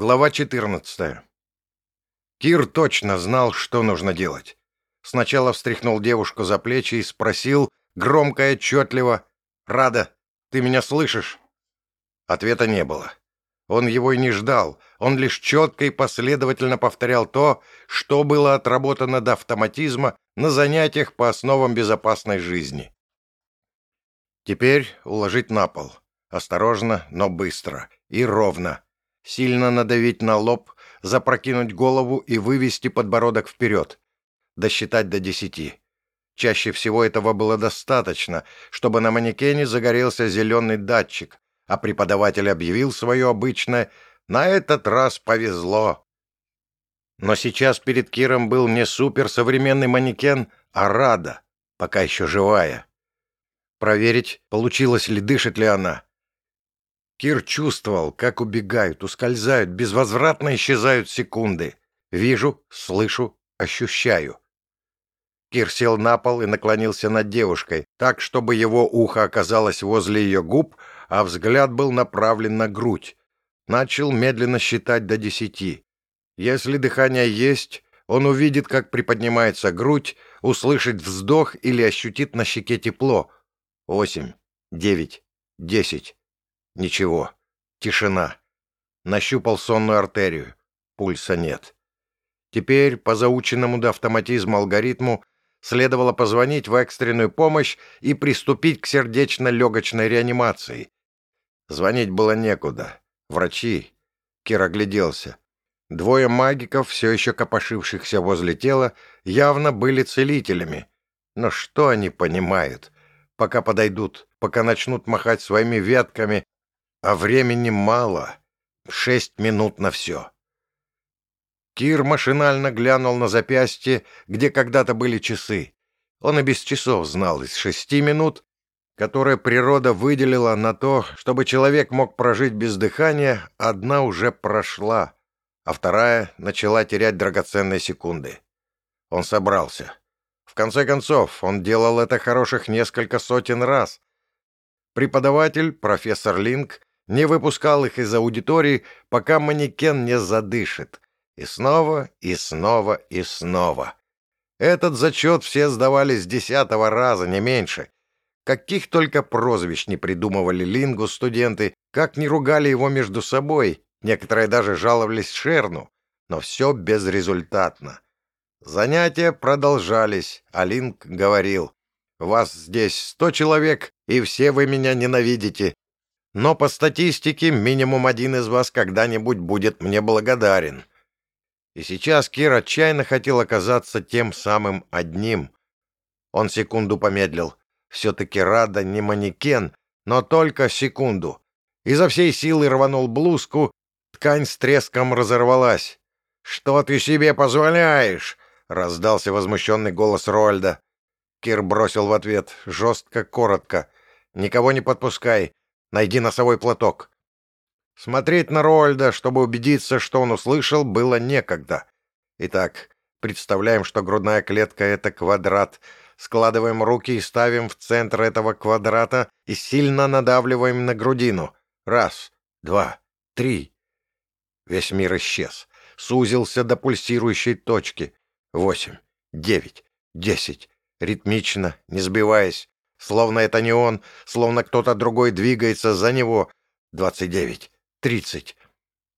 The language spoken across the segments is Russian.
Глава 14. Кир точно знал, что нужно делать. Сначала встряхнул девушку за плечи и спросил, громко и отчетливо, «Рада, ты меня слышишь?» Ответа не было. Он его и не ждал, он лишь четко и последовательно повторял то, что было отработано до автоматизма на занятиях по основам безопасной жизни. Теперь уложить на пол. Осторожно, но быстро. И ровно сильно надавить на лоб, запрокинуть голову и вывести подбородок вперед, досчитать до десяти. Чаще всего этого было достаточно, чтобы на манекене загорелся зеленый датчик, а преподаватель объявил свое обычное «На этот раз повезло». Но сейчас перед Киром был не суперсовременный манекен, а Рада, пока еще живая. Проверить, получилось ли, дышит ли она. Кир чувствовал, как убегают, ускользают, безвозвратно исчезают секунды. Вижу, слышу, ощущаю. Кир сел на пол и наклонился над девушкой, так, чтобы его ухо оказалось возле ее губ, а взгляд был направлен на грудь. Начал медленно считать до десяти. Если дыхание есть, он увидит, как приподнимается грудь, услышит вздох или ощутит на щеке тепло. Восемь, девять, десять. Ничего. Тишина. Нащупал сонную артерию. Пульса нет. Теперь, по заученному до автоматизма алгоритму, следовало позвонить в экстренную помощь и приступить к сердечно-легочной реанимации. Звонить было некуда. Врачи. Кир огляделся. Двое магиков, все еще копошившихся возле тела, явно были целителями. Но что они понимают? Пока подойдут, пока начнут махать своими ветками, а времени мало. Шесть минут на все. Кир машинально глянул на запястье, где когда-то были часы. Он и без часов знал из шести минут, которые природа выделила на то, чтобы человек мог прожить без дыхания, одна уже прошла, а вторая начала терять драгоценные секунды. Он собрался. В конце концов, он делал это хороших несколько сотен раз. Преподаватель, профессор Линк, не выпускал их из аудитории, пока манекен не задышит. И снова, и снова, и снова. Этот зачет все сдавали с десятого раза, не меньше. Каких только прозвищ не придумывали Лингу студенты, как не ругали его между собой, некоторые даже жаловались Шерну, но все безрезультатно. Занятия продолжались, а Линг говорил, «Вас здесь сто человек, и все вы меня ненавидите, но по статистике минимум один из вас когда-нибудь будет мне благодарен. И сейчас Кир отчаянно хотел оказаться тем самым одним. Он секунду помедлил. Все-таки Рада не манекен, но только секунду. Изо всей силы рванул блузку, ткань с треском разорвалась. «Что ты себе позволяешь?» — раздался возмущенный голос Рольда. Кир бросил в ответ, жестко, коротко. «Никого не подпускай. Найди носовой платок». Смотреть на Роальда, чтобы убедиться, что он услышал, было некогда. Итак, представляем, что грудная клетка — это квадрат. Складываем руки и ставим в центр этого квадрата и сильно надавливаем на грудину. Раз, два, три. Весь мир исчез. Сузился до пульсирующей точки. Восемь, девять, десять. Ритмично, не сбиваясь, Словно это не он, словно кто-то другой двигается за него. Двадцать девять, тридцать.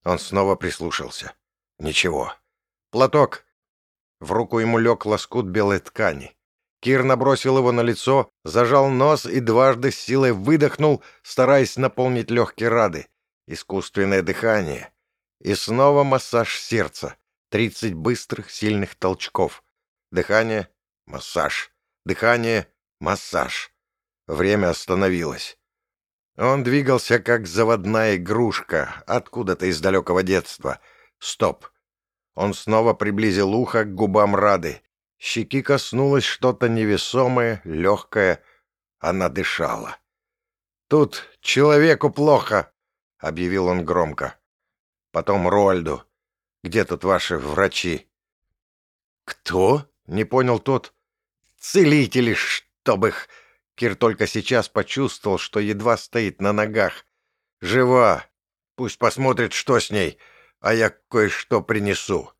Он снова прислушался. Ничего. Платок. В руку ему лег лоскут белой ткани. Кир набросил его на лицо, зажал нос и дважды с силой выдохнул, стараясь наполнить легкие рады. Искусственное дыхание. И снова массаж сердца. Тридцать быстрых, сильных толчков. Дыхание, массаж. Дыхание, массаж. Время остановилось. Он двигался, как заводная игрушка, откуда-то из далекого детства. Стоп. Он снова приблизил ухо к губам Рады. Щеки коснулось что-то невесомое, легкое. Она дышала. «Тут человеку плохо», — объявил он громко. Потом Рольду. «Где тут ваши врачи?» «Кто?» — не понял тот. «Целители, чтоб их!» Кир только сейчас почувствовал, что едва стоит на ногах. «Жива! Пусть посмотрит, что с ней. а я кое-что принесу».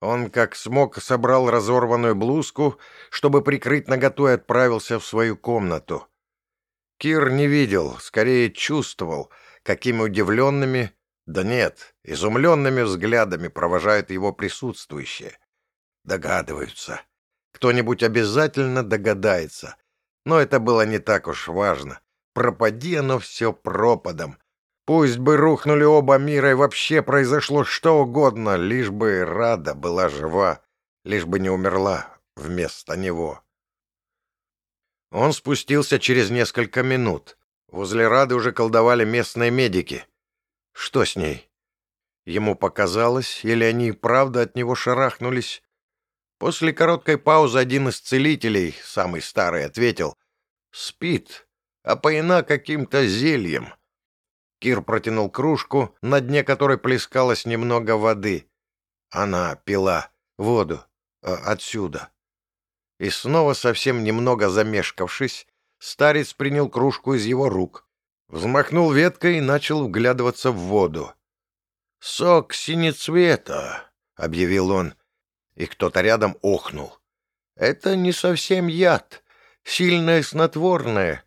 Он как смог собрал разорванную блузку, чтобы прикрыть наготу и отправился в свою комнату. Кир не видел, скорее чувствовал, какими удивленными, да нет, изумленными взглядами провожают его присутствующие. Догадываются. Кто-нибудь обязательно догадается. Но это было не так уж важно. Пропади оно все пропадом. Пусть бы рухнули оба мира и вообще произошло что угодно, лишь бы Рада была жива, лишь бы не умерла вместо него. Он спустился через несколько минут. Возле Рады уже колдовали местные медики. Что с ней? Ему показалось, или они правда от него шарахнулись? После короткой паузы один из целителей, самый старый, ответил. «Спит, опоена каким-то зельем». Кир протянул кружку, на дне которой плескалось немного воды. Она пила воду э, отсюда. И снова, совсем немного замешкавшись, старец принял кружку из его рук, взмахнул веткой и начал вглядываться в воду. «Сок синецвета», — объявил он, и кто-то рядом охнул. «Это не совсем яд, сильное снотворное.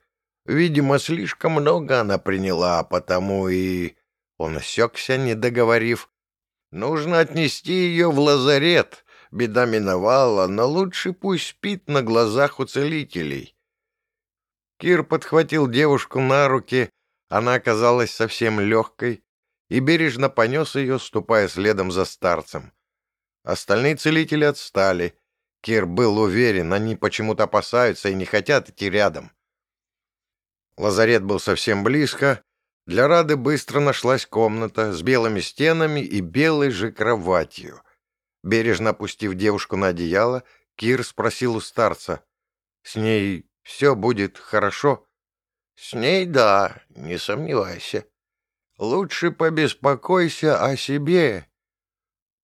Видимо, слишком много она приняла, а потому и...» Он осекся, не договорив. «Нужно отнести ее в лазарет. Беда миновала, но лучше пусть спит на глазах у целителей. Кир подхватил девушку на руки, она оказалась совсем легкой, и бережно понес ее, ступая следом за старцем. Остальные целители отстали. Кир был уверен, они почему-то опасаются и не хотят идти рядом. Лазарет был совсем близко. Для Рады быстро нашлась комната с белыми стенами и белой же кроватью — Бережно опустив девушку на одеяло, Кир спросил у старца. «С ней все будет хорошо?» «С ней да, не сомневайся. Лучше побеспокойся о себе».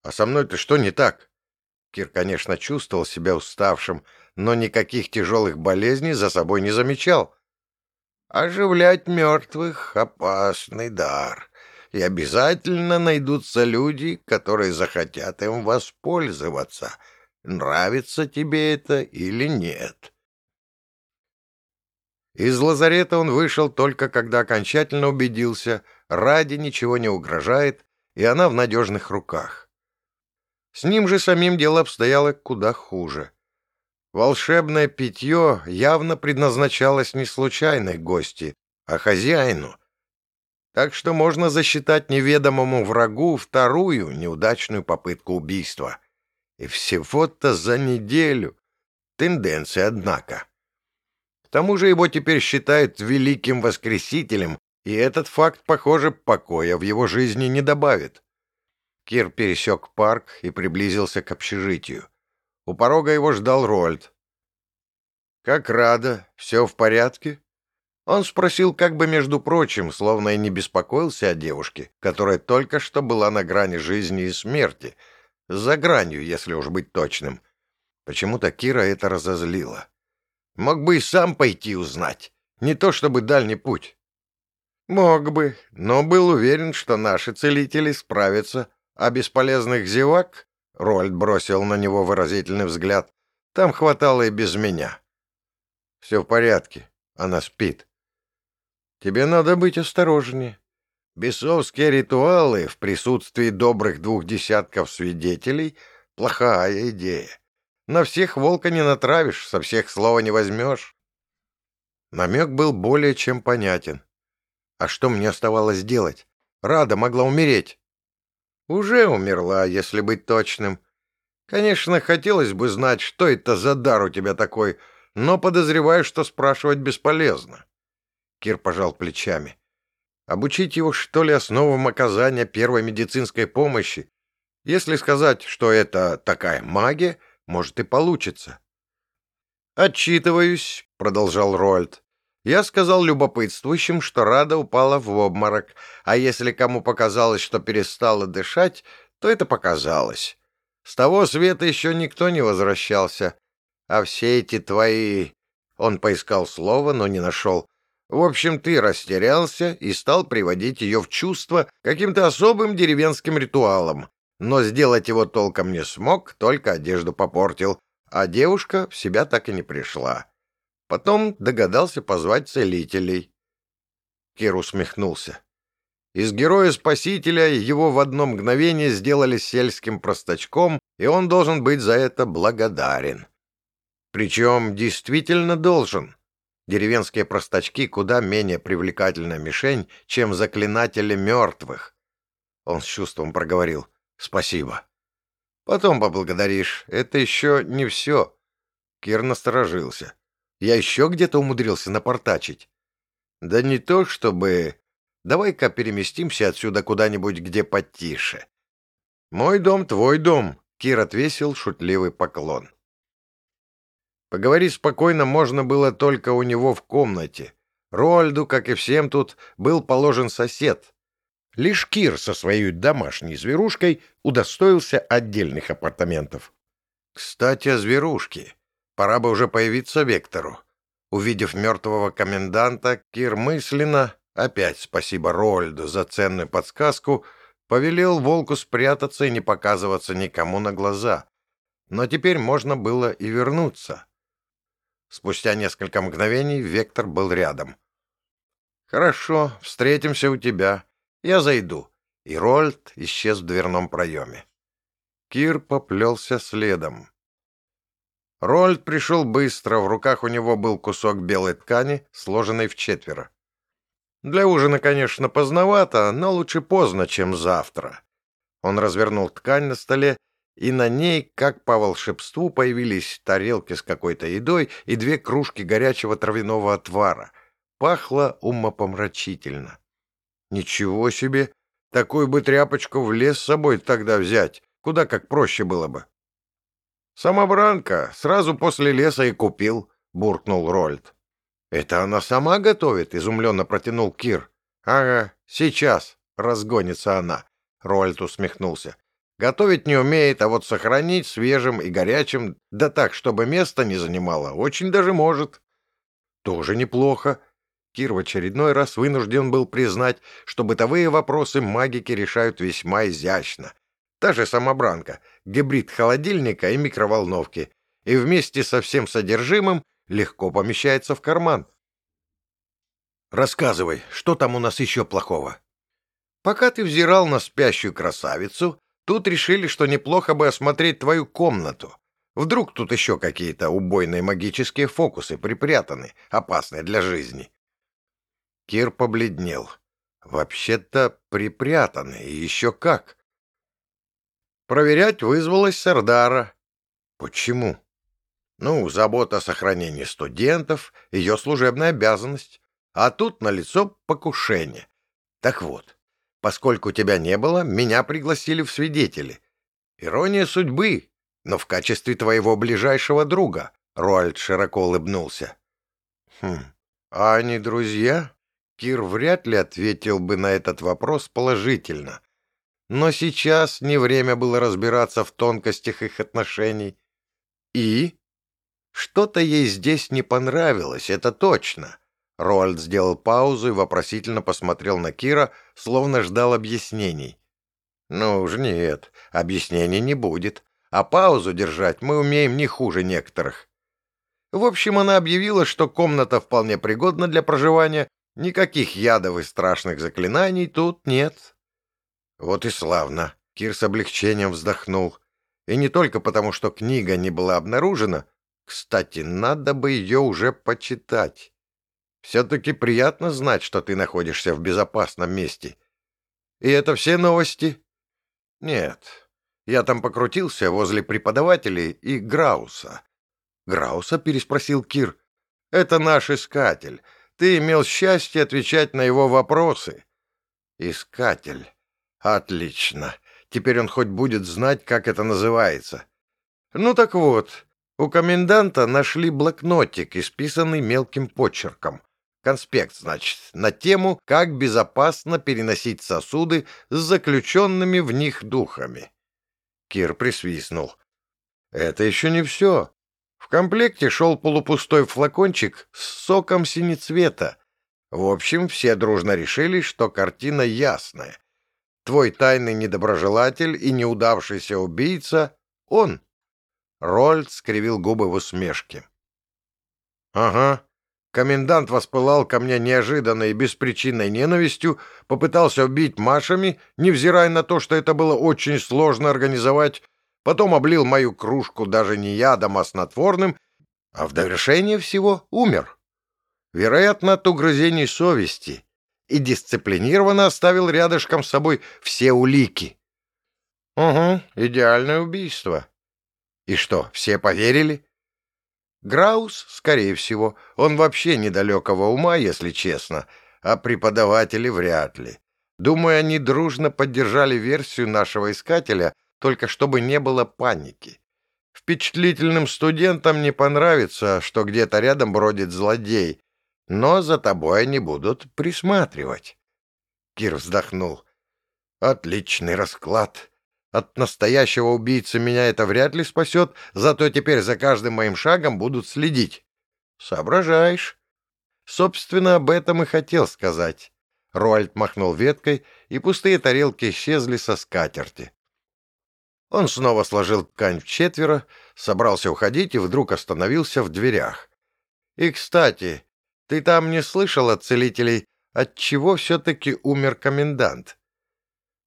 «А со мной-то что не так?» Кир, конечно, чувствовал себя уставшим, но никаких тяжелых болезней за собой не замечал. «Оживлять мертвых — опасный дар и обязательно найдутся люди, которые захотят им воспользоваться, нравится тебе это или нет. Из лазарета он вышел только когда окончательно убедился, ради ничего не угрожает, и она в надежных руках. С ним же самим дело обстояло куда хуже. Волшебное питье явно предназначалось не случайной гости, а хозяину, так что можно засчитать неведомому врагу вторую неудачную попытку убийства. И всего-то за неделю. Тенденция, однако. К тому же его теперь считают великим воскресителем, и этот факт, похоже, покоя в его жизни не добавит. Кир пересек парк и приблизился к общежитию. У порога его ждал Рольд. «Как рада, все в порядке?» Он спросил как бы между прочим, словно и не беспокоился о девушке, которая только что была на грани жизни и смерти. За гранью, если уж быть точным. Почему-то Кира это разозлило. Мог бы и сам пойти узнать. Не то чтобы дальний путь. Мог бы, но был уверен, что наши целители справятся. А бесполезных зевак, Рольд бросил на него выразительный взгляд, там хватало и без меня. Все в порядке, она спит. Тебе надо быть осторожнее. Бесовские ритуалы в присутствии добрых двух десятков свидетелей — плохая идея. На всех волка не натравишь, со всех слова не возьмешь. Намек был более чем понятен. А что мне оставалось делать? Рада могла умереть. Уже умерла, если быть точным. Конечно, хотелось бы знать, что это за дар у тебя такой, но подозреваю, что спрашивать бесполезно. Кир пожал плечами. Обучить его, что ли, основам оказания первой медицинской помощи? Если сказать, что это такая магия, может и получится. «Отчитываюсь», — продолжал Роальд. «Я сказал любопытствующим, что Рада упала в обморок, а если кому показалось, что перестала дышать, то это показалось. С того света еще никто не возвращался. А все эти твои...» Он поискал слово, но не нашел. В общем, ты растерялся и стал приводить ее в чувство каким-то особым деревенским ритуалом, но сделать его толком не смог, только одежду попортил, а девушка в себя так и не пришла. Потом догадался позвать целителей. Кир усмехнулся. Из героя-спасителя его в одно мгновение сделали сельским простачком, и он должен быть за это благодарен. Причем действительно должен. Деревенские простачки куда менее привлекательная мишень, чем заклинатели мертвых. Он с чувством проговорил «Спасибо». «Потом поблагодаришь. Это еще не все». Кир насторожился. «Я еще где-то умудрился напортачить». «Да не то чтобы...» Давай-ка переместимся отсюда куда-нибудь, где потише. Мой дом, твой дом, Кир отвесил шутливый поклон. Поговорить спокойно можно было только у него в комнате. Рольду, как и всем тут, был положен сосед. Лишь Кир со своей домашней зверушкой удостоился отдельных апартаментов. Кстати, о зверушке. Пора бы уже появиться Вектору. Увидев мертвого коменданта, Кир мысленно Опять спасибо Рольду за ценную подсказку. Повелел волку спрятаться и не показываться никому на глаза. Но теперь можно было и вернуться. Спустя несколько мгновений Вектор был рядом. «Хорошо, встретимся у тебя. Я зайду». И Рольд исчез в дверном проеме. Кир поплелся следом. Рольд пришел быстро, в руках у него был кусок белой ткани, сложенный в четверо. Для ужина, конечно, поздновато, но лучше поздно, чем завтра. Он развернул ткань на столе, и на ней, как по волшебству, появились тарелки с какой-то едой и две кружки горячего травяного отвара. Пахло умопомрачительно. Ничего себе! Такую бы тряпочку в лес с собой тогда взять, куда как проще было бы. «Самобранка, сразу после леса и купил», — буркнул Рольд. «Это она сама готовит?» — изумленно протянул Кир. «Ага, сейчас разгонится она», — Рольд усмехнулся. «Готовить не умеет, а вот сохранить свежим и горячим, да так, чтобы место не занимало, очень даже может». «Тоже неплохо». Кир в очередной раз вынужден был признать, что бытовые вопросы магики решают весьма изящно. Та же самобранка, гибрид холодильника и микроволновки, и вместе со всем содержимым легко помещается в карман. Рассказывай, что там у нас еще плохого? Пока ты взирал на спящую красавицу, тут решили, что неплохо бы осмотреть твою комнату. Вдруг тут еще какие-то убойные магические фокусы припрятаны, опасные для жизни. Кир побледнел. Вообще-то припрятаны, и еще как. Проверять вызвалась Сардара. Почему? Ну, забота о сохранении студентов — ее служебная обязанность. А тут налицо покушение. Так вот, поскольку тебя не было, меня пригласили в свидетели. Ирония судьбы, но в качестве твоего ближайшего друга. Руальд широко улыбнулся. Хм, а они друзья? Кир вряд ли ответил бы на этот вопрос положительно. Но сейчас не время было разбираться в тонкостях их отношений. И? Что-то ей здесь не понравилось, это точно. Роальд сделал паузу и вопросительно посмотрел на Кира, словно ждал объяснений. «Ну уж нет, объяснений не будет, а паузу держать мы умеем не хуже некоторых». В общем, она объявила, что комната вполне пригодна для проживания, никаких ядов и страшных заклинаний тут нет. Вот и славно. Кир с облегчением вздохнул. И не только потому, что книга не была обнаружена, кстати, надо бы ее уже почитать. Все-таки приятно знать, что ты находишься в безопасном месте. И это все новости? Нет. Я там покрутился возле преподавателей и Грауса. Грауса? переспросил Кир. Это наш искатель. Ты имел счастье отвечать на его вопросы. Искатель. Отлично. Теперь он хоть будет знать, как это называется. Ну так вот, у коменданта нашли блокнотик, исписанный мелким почерком. Конспект, значит, на тему, как безопасно переносить сосуды с заключенными в них духами. Кир присвистнул. Это еще не все. В комплекте шел полупустой флакончик с соком синецвета. В общем, все дружно решили, что картина ясная. Твой тайный недоброжелатель и неудавшийся убийца — он. Рольд скривил губы в усмешке. «Ага, Комендант воспылал ко мне неожиданной и беспричинной ненавистью, попытался убить Машами, невзирая на то, что это было очень сложно организовать, потом облил мою кружку даже не ядом, а снотворным, а в довершение всего умер. Вероятно, от угрызений совести, и дисциплинированно оставил рядышком с собой все улики. Угу, идеальное убийство. И что, все поверили? Граус, скорее всего, он вообще недалекого ума, если честно, а преподаватели вряд ли. Думаю, они дружно поддержали версию нашего искателя, только чтобы не было паники. Впечатлительным студентам не понравится, что где-то рядом бродит злодей, но за тобой они будут присматривать. Кир вздохнул. Отличный расклад. От настоящего убийцы меня это вряд ли спасет, зато теперь за каждым моим шагом будут следить. Соображаешь. Собственно, об этом и хотел сказать. Руальд махнул веткой, и пустые тарелки исчезли со скатерти. Он снова сложил ткань в четверо, собрался уходить и вдруг остановился в дверях. И, кстати, ты там не слышал от целителей, от чего все-таки умер комендант?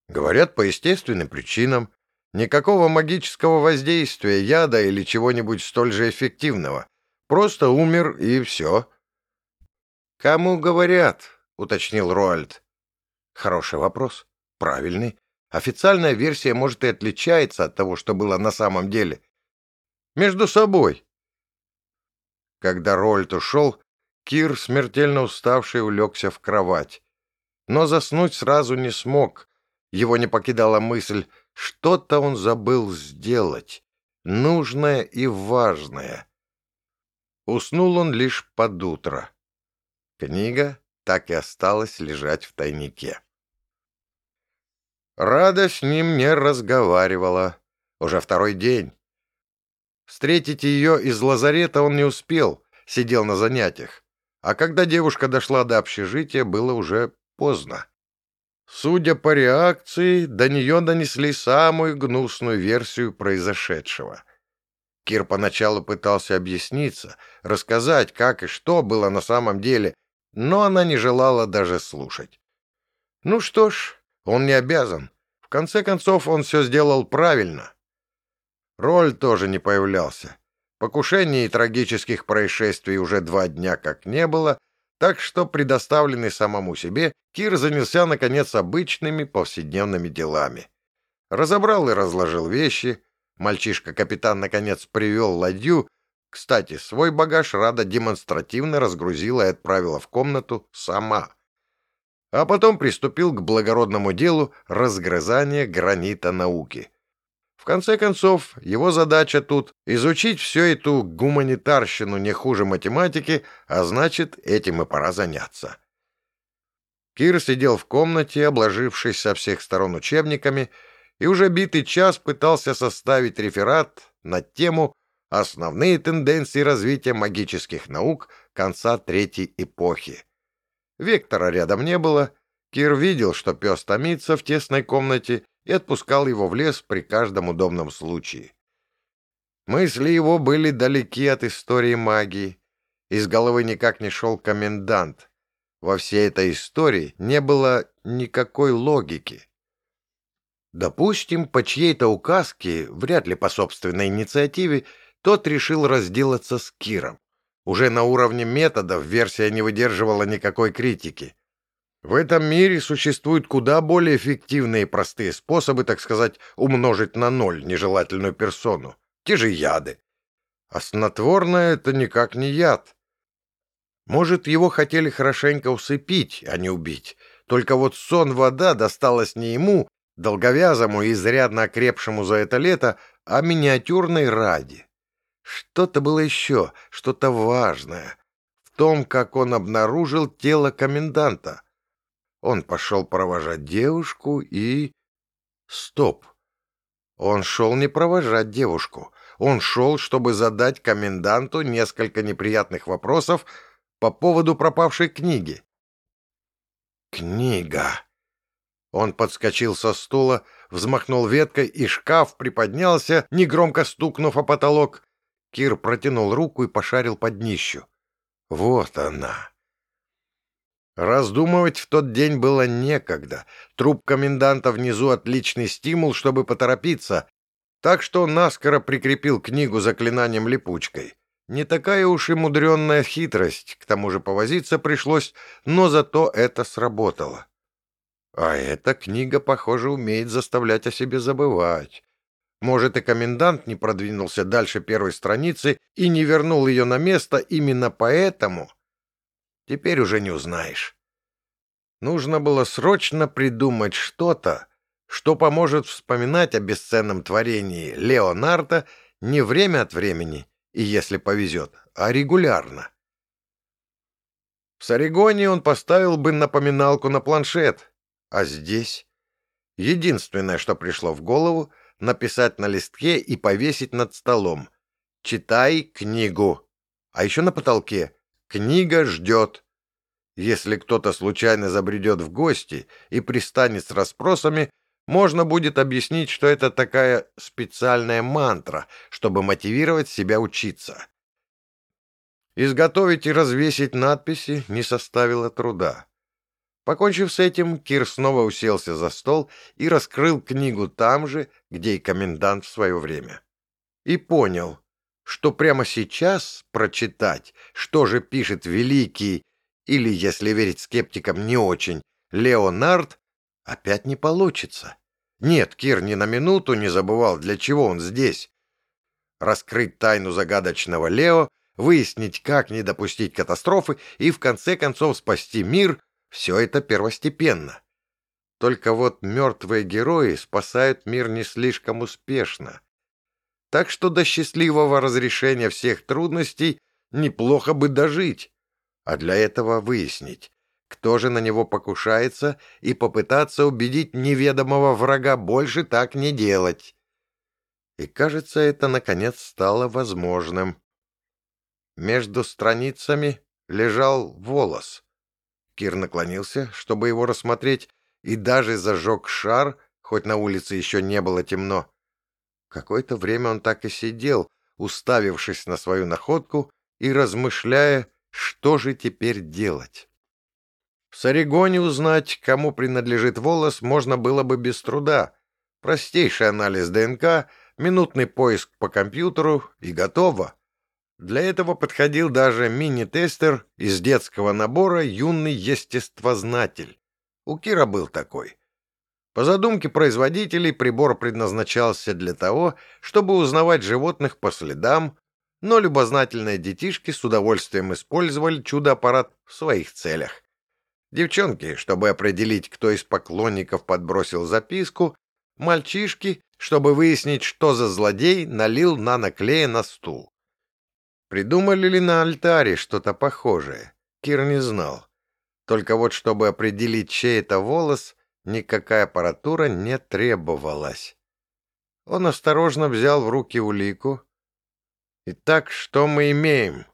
Говорят, по естественным причинам. Никакого магического воздействия, яда или чего-нибудь столь же эффективного. Просто умер и все. «Кому говорят?» — уточнил Роальд. Хороший вопрос. Правильный. Официальная версия, может, и отличается от того, что было на самом деле. Между собой. Когда Роальд ушел, Кир, смертельно уставший, улегся в кровать. Но заснуть сразу не смог, его не покидала мысль, что-то он забыл сделать, нужное и важное. Уснул он лишь под утро. Книга так и осталась лежать в тайнике. Рада с ним не разговаривала. Уже второй день. Встретить ее из лазарета он не успел, сидел на занятиях. А когда девушка дошла до общежития, было уже поздно. Судя по реакции, до нее донесли самую гнусную версию произошедшего. Кир поначалу пытался объясниться, рассказать, как и что было на самом деле, но она не желала даже слушать. Ну что ж, он не обязан. В конце концов, он все сделал правильно. Роль тоже не появлялся. Покушений и трагических происшествий уже два дня как не было — так что, предоставленный самому себе, Кир занялся, наконец, обычными повседневными делами. Разобрал и разложил вещи. Мальчишка-капитан, наконец, привел ладью. Кстати, свой багаж Рада демонстративно разгрузила и отправила в комнату сама. А потом приступил к благородному делу разгрызания гранита науки. В конце концов, его задача тут — изучить всю эту гуманитарщину не хуже математики, а значит, этим и пора заняться. Кир сидел в комнате, обложившись со всех сторон учебниками, и уже битый час пытался составить реферат на тему «Основные тенденции развития магических наук конца Третьей эпохи». Вектора рядом не было, Кир видел, что пес томится в тесной комнате и отпускал его в лес при каждом удобном случае. Мысли его были далеки от истории магии. Из головы никак не шел комендант. Во всей этой истории не было никакой логики. Допустим, по чьей-то указке, вряд ли по собственной инициативе, тот решил разделаться с Киром. Уже на уровне методов версия не выдерживала никакой критики. В этом мире существуют куда более эффективные и простые способы, так сказать, умножить на ноль нежелательную персону. Те же яды. А снотворное — это никак не яд. Может, его хотели хорошенько усыпить, а не убить. Только вот сон-вода досталась не ему, долговязому и изрядно окрепшему за это лето, а миниатюрной ради. Что-то было еще, что-то важное в том, как он обнаружил тело коменданта. Он пошел провожать девушку и... Стоп! Он шел не провожать девушку. Он шел, чтобы задать коменданту несколько неприятных вопросов по поводу пропавшей книги. Книга. Он подскочил со стула, взмахнул веткой, и шкаф приподнялся, негромко стукнув о потолок. Кир протянул руку и пошарил под днищу. Вот она. Раздумывать в тот день было некогда. Труп коменданта внизу — отличный стимул, чтобы поторопиться. Так что он наскоро прикрепил книгу заклинанием липучкой. Не такая уж и мудренная хитрость, к тому же повозиться пришлось, но зато это сработало. А эта книга, похоже, умеет заставлять о себе забывать. Может, и комендант не продвинулся дальше первой страницы и не вернул ее на место именно поэтому? Теперь уже не узнаешь. Нужно было срочно придумать что-то, что поможет вспоминать о бесценном творении Леонардо не время от времени, и если повезет, а регулярно. В Сарегоне он поставил бы напоминалку на планшет, а здесь? Единственное, что пришло в голову, написать на листке и повесить над столом. «Читай книгу». А еще на потолке «Книга ждет». Если кто-то случайно забредет в гости и пристанет с расспросами, можно будет объяснить, что это такая специальная мантра, чтобы мотивировать себя учиться. Изготовить и развесить надписи не составило труда. Покончив с этим, Кир снова уселся за стол и раскрыл книгу там же, где и комендант в свое время. И понял, что прямо сейчас прочитать, что же пишет великий, или, если верить скептикам, не очень, Леонард, опять не получится. Нет, Кир ни на минуту не забывал, для чего он здесь. Раскрыть тайну загадочного Лео, выяснить, как не допустить катастрофы и, в конце концов, спасти мир — все это первостепенно. Только вот мертвые герои спасают мир не слишком успешно. Так что до счастливого разрешения всех трудностей неплохо бы дожить, а для этого выяснить, кто же на него покушается, и попытаться убедить неведомого врага больше так не делать. И, кажется, это, наконец, стало возможным. Между страницами лежал волос. Кир наклонился, чтобы его рассмотреть, и даже зажег шар, хоть на улице еще не было темно. Какое-то время он так и сидел, уставившись на свою находку и размышляя, что же теперь делать. В Сарегоне узнать, кому принадлежит волос, можно было бы без труда. Простейший анализ ДНК, минутный поиск по компьютеру и готово. Для этого подходил даже мини-тестер из детского набора «Юный естествознатель». У Кира был такой. По задумке производителей прибор предназначался для того, чтобы узнавать животных по следам, но любознательные детишки с удовольствием использовали чудо-аппарат в своих целях. Девчонки, чтобы определить, кто из поклонников подбросил записку, мальчишки, чтобы выяснить, что за злодей налил наноклея на стул. Придумали ли на альтаре что-то похожее? Кир не знал. Только вот, чтобы определить, чей это волос, никакая аппаратура не требовалась. Он осторожно взял в руки улику. Итак, что мы имеем?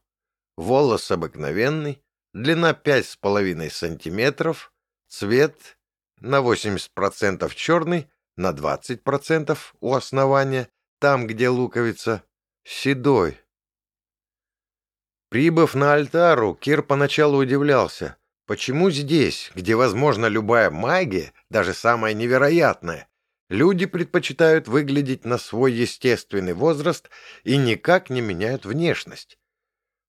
Волос обыкновенный, длина пять с половиной сантиметров, цвет на 80% черный, на 20% у основания, там, где луковица, седой, Прибыв на Альтару, Кир поначалу удивлялся, почему здесь, где возможна любая магия, даже самая невероятная, люди предпочитают выглядеть на свой естественный возраст и никак не меняют внешность.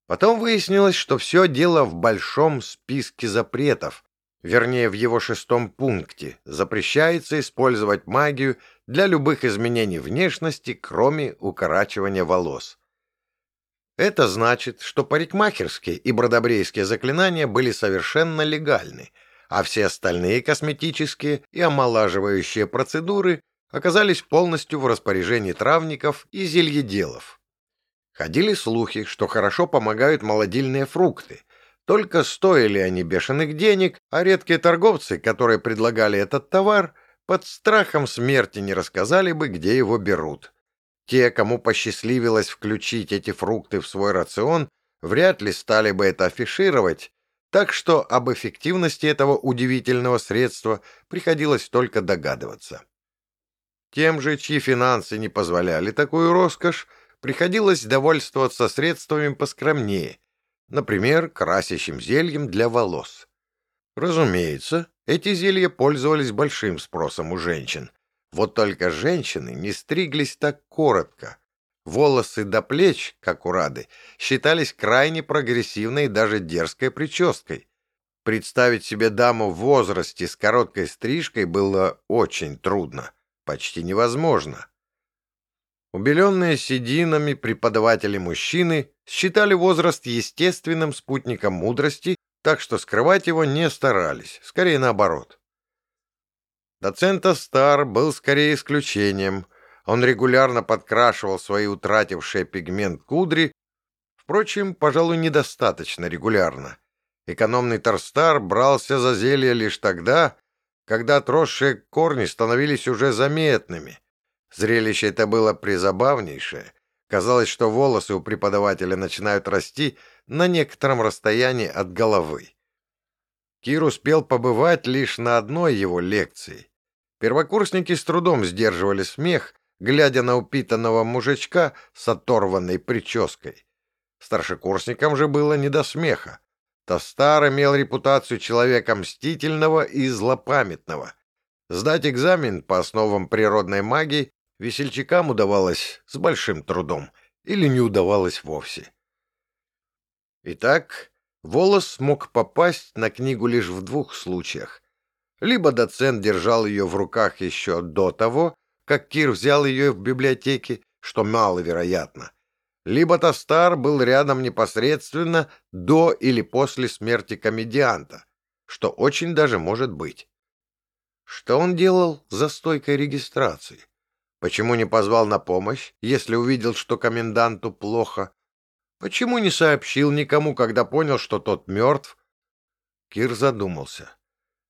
Потом выяснилось, что все дело в большом списке запретов, вернее, в его шестом пункте, запрещается использовать магию для любых изменений внешности, кроме укорачивания волос. Это значит, что парикмахерские и бродобрейские заклинания были совершенно легальны, а все остальные косметические и омолаживающие процедуры оказались полностью в распоряжении травников и зельеделов. Ходили слухи, что хорошо помогают молодильные фрукты, только стоили они бешеных денег, а редкие торговцы, которые предлагали этот товар, под страхом смерти не рассказали бы, где его берут. Те, кому посчастливилось включить эти фрукты в свой рацион, вряд ли стали бы это афишировать, так что об эффективности этого удивительного средства приходилось только догадываться. Тем же, чьи финансы не позволяли такую роскошь, приходилось довольствоваться средствами поскромнее, например, красящим зельем для волос. Разумеется, эти зелья пользовались большим спросом у женщин. Вот только женщины не стриглись так коротко. Волосы до плеч, как у Рады, считались крайне прогрессивной и даже дерзкой прической. Представить себе даму в возрасте с короткой стрижкой было очень трудно, почти невозможно. Убеленные сединами преподаватели-мужчины считали возраст естественным спутником мудрости, так что скрывать его не старались, скорее наоборот. Доцент Стар был скорее исключением. Он регулярно подкрашивал свои утратившие пигмент кудри, впрочем, пожалуй, недостаточно регулярно. Экономный Торстар брался за зелье лишь тогда, когда отросшие корни становились уже заметными — Зрелище это было призабавнейшее. Казалось, что волосы у преподавателя начинают расти на некотором расстоянии от головы. Кир успел побывать лишь на одной его лекции. Первокурсники с трудом сдерживали смех, глядя на упитанного мужичка с оторванной прической. Старшекурсникам же было не до смеха. Тостар имел репутацию человека мстительного и злопамятного. Сдать экзамен по основам природной магии Весельчакам удавалось с большим трудом или не удавалось вовсе. Итак, волос мог попасть на книгу лишь в двух случаях. Либо доцент держал ее в руках еще до того, как Кир взял ее в библиотеке, что маловероятно, либо Тостар был рядом непосредственно до или после смерти комедианта, что очень даже может быть. Что он делал за стойкой регистрации? Почему не позвал на помощь, если увидел, что коменданту плохо? Почему не сообщил никому, когда понял, что тот мертв? Кир задумался.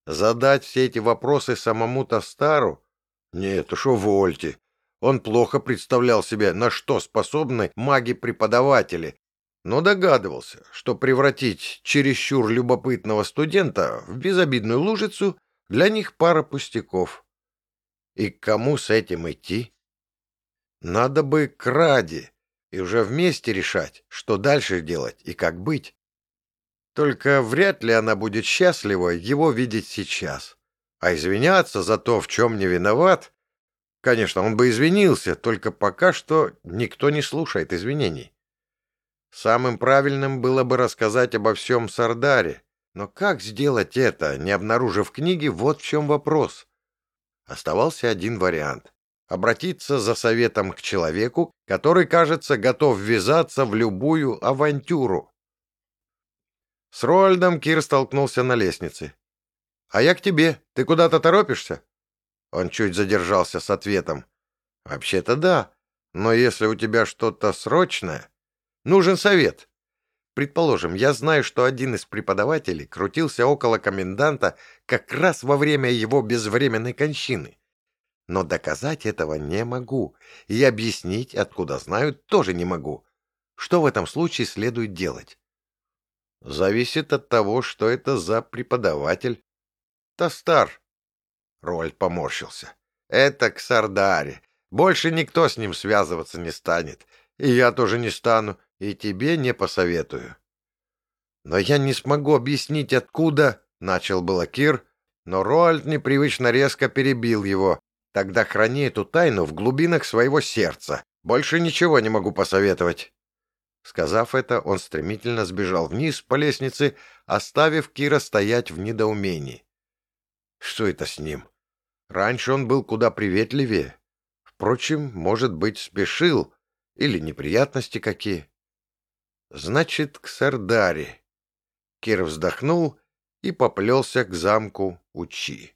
Задать все эти вопросы самому Тостару? Нет уж, увольте. Он плохо представлял себе, на что способны маги-преподаватели, но догадывался, что превратить чересчур любопытного студента в безобидную лужицу для них пара пустяков. И к кому с этим идти? Надо бы к Раде и уже вместе решать, что дальше делать и как быть. Только вряд ли она будет счастлива его видеть сейчас. А извиняться за то, в чем не виноват... Конечно, он бы извинился, только пока что никто не слушает извинений. Самым правильным было бы рассказать обо всем Сардаре. Но как сделать это, не обнаружив книги, вот в чем вопрос. Оставался один вариант — обратиться за советом к человеку, который, кажется, готов ввязаться в любую авантюру. С Рольдом Кир столкнулся на лестнице. «А я к тебе. Ты куда-то торопишься?» Он чуть задержался с ответом. «Вообще-то да, но если у тебя что-то срочное, нужен совет. Предположим, я знаю, что один из преподавателей крутился около коменданта как раз во время его безвременной кончины. Но доказать этого не могу, и объяснить, откуда знаю, тоже не могу. Что в этом случае следует делать? Зависит от того, что это за преподаватель. Тостар. Роль поморщился. Это к Сардаре. Больше никто с ним связываться не станет. И я тоже не стану и тебе не посоветую. Но я не смогу объяснить, откуда, — начал было Кир, но Роальд непривычно резко перебил его. Тогда храни эту тайну в глубинах своего сердца. Больше ничего не могу посоветовать. Сказав это, он стремительно сбежал вниз по лестнице, оставив Кира стоять в недоумении. Что это с ним? Раньше он был куда приветливее. Впрочем, может быть, спешил, или неприятности какие. Значит, к Сардаре. Кир вздохнул и поплелся к замку Учи.